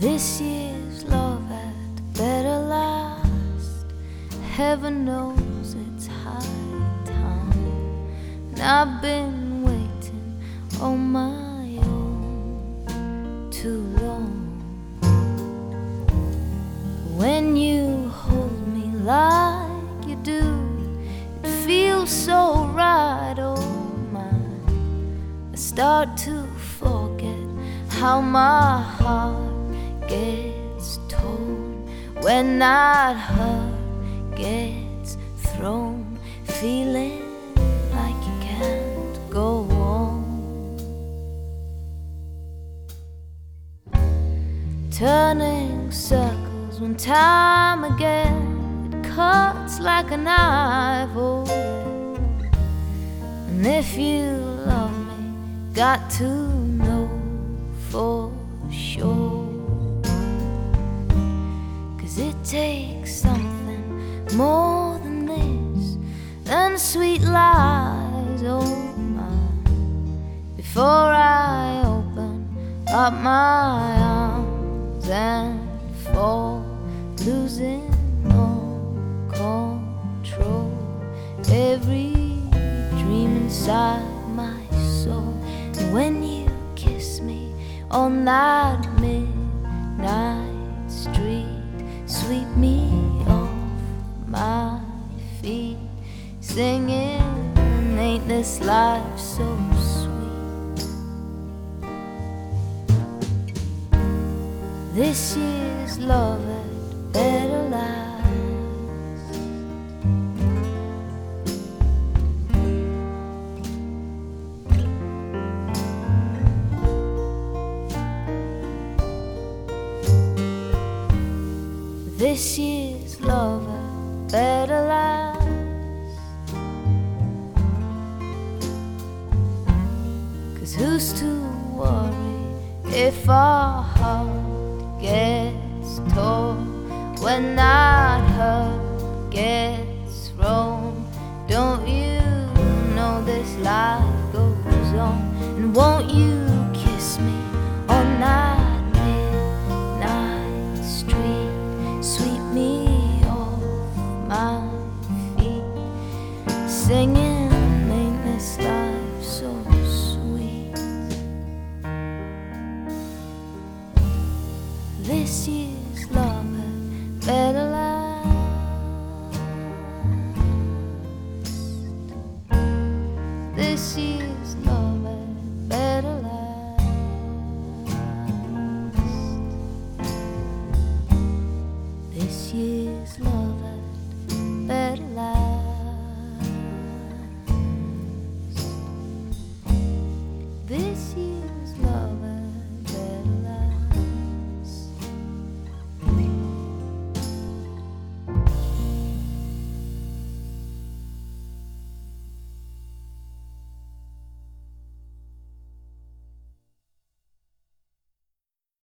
This year's love had better last. Heaven knows it's high time. And I've been waiting on my own too long. When you hold me like you do, it feels so right. Oh my, I start to forget how my heart gets torn when that hurt gets thrown, feeling like you can't go on. Turning circles when time again it cuts like a knife. Oh. And if you love me, got to know for sure. Takes something more than this, than sweet lies, oh my. Before I open up my arms and fall, losing all control. Every dream inside my soul. And when you kiss me on that midnight sweep me off my feet, singing, Ain't this life so sweet? This year's love had better This year's love had better last. Cause who's to worry if our heart gets torn when that hurt gets thrown? Don't you know this life goes on? And won't you my feet, singing, Ain't this life so sweet? This love. This year's love. this year's love.